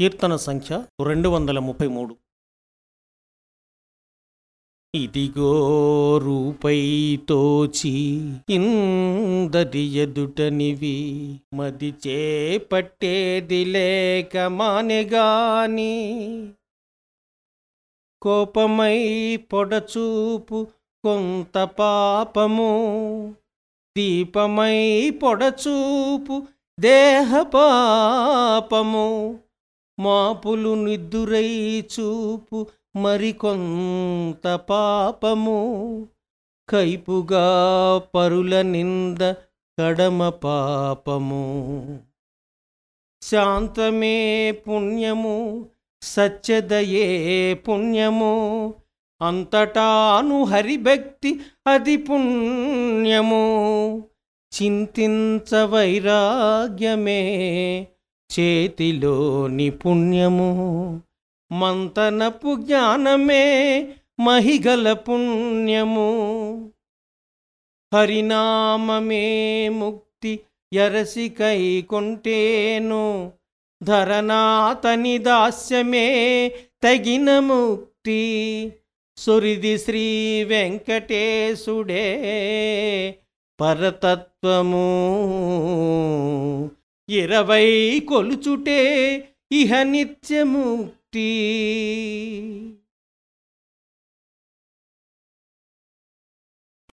కీర్తన సంఖ్య రెండు వందల ముప్పై మూడు. ఇదిగో రూపై తోచి ఇందరి ఎదుటనివి మది చేపట్టేది లేక మానెగాని కోపమై పొడచూపు కొంత పాపము దీపమై పొడచూపు దేహ పాపము మాపులు నిద్దురై చూపు మరికొంత పాపము. కైపుగా పరుల నింద కడమ పాపము. శాంతమే పుణ్యము సత్యదయే పుణ్యము. అంతటాను హరిభక్తి అది పుణ్యము. చింతించ వైరాగ్యమే చేతిలోని పుణ్యము మంతనపు జ్ఞానమే మహిగల పుణ్యము. హరినామమే ముక్తి ఎరసి కొంటేను ధరనాతని దాస్యమే తగిన ముక్తి. సురిది శ్రీ వెంకటేశుడే పరతత్వము ఇరవై కొలుచుటే ఇహ నిత్యముక్తి.